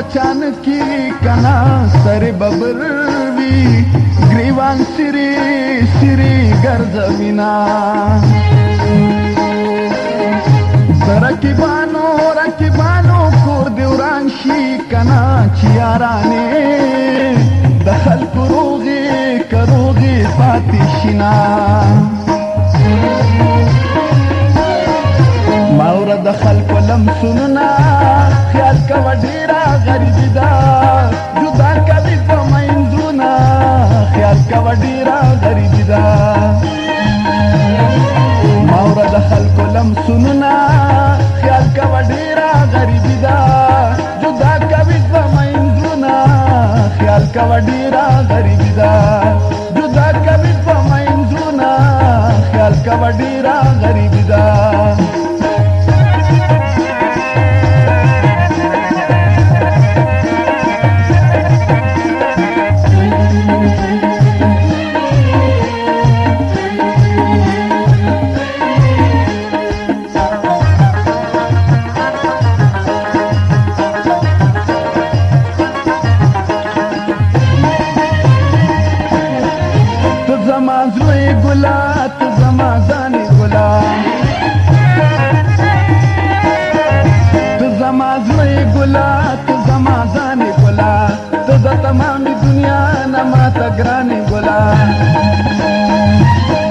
بچان کی کنا سر ببر وی گریوان سری سری گرزمینا رکبانو رکبانو کور دیوران شی کنا چیارانه دخل کروغی کروغی پاتی شینا ماورا دخل کلم سننا خیال کوا ډیر خریدا جدا کوي په مندونه خیال کا ډیرا غریدا ماور د خلکو لم سننا خیال کا ډیرا غریدا جدا کوي په مندونه خیال کا ډیرا غریدا جدا کوي په مندونه خیال کا ډیرا غریدا Thank you.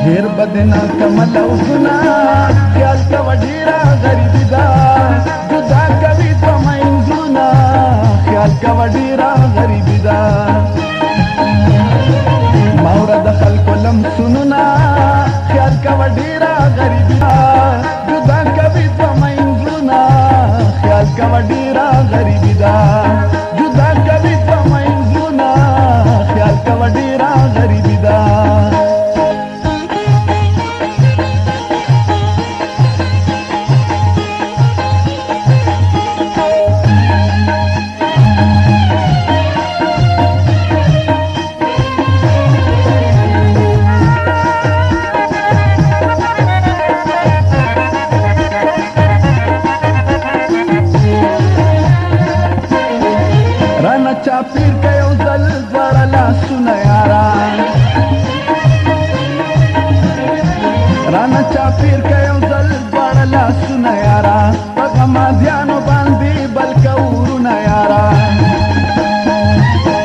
ډیر بدن کمل او ګنا پیاس کا وډیرا غریب دا ګدا کوي په منځونا خیال کا وډیرا غریب دا ماور د خلکو لم سننا خیال کا وډیرا غریب دا ګدا کوي په منځونا خیال کا وډیرا غریب دا رانا چاپیر که یو ځل دواړه لاسونه یارا په غمازیانو باندې بلکه ورونه یارا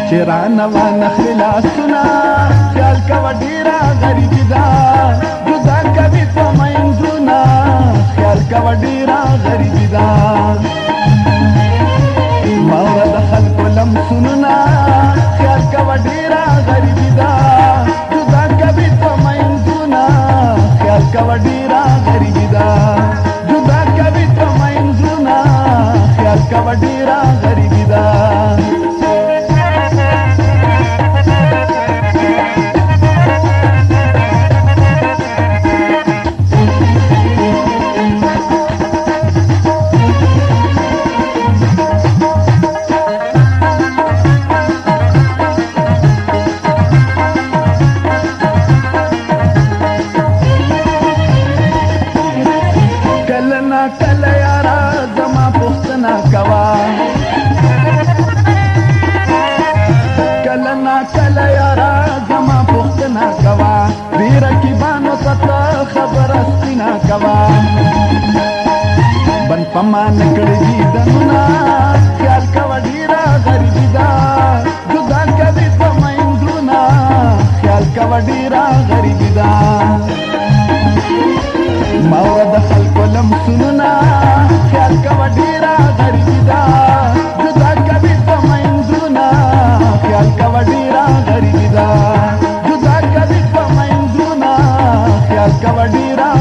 چې رانه وانخلې لاسونه خیال کوه ډېره غریبي ده جدا کوي دوه مینځونه خیال کوه ډېره غریبي ده ನಿರಾಕರಿಸಿದ راتله یاره زما پوښتنه کوه کله ناکله یاره زما پوښتنه کوه دې رقیبانو ستا خبره سپینه کوه بند په ما نه کړي دي دنونه கவடிரா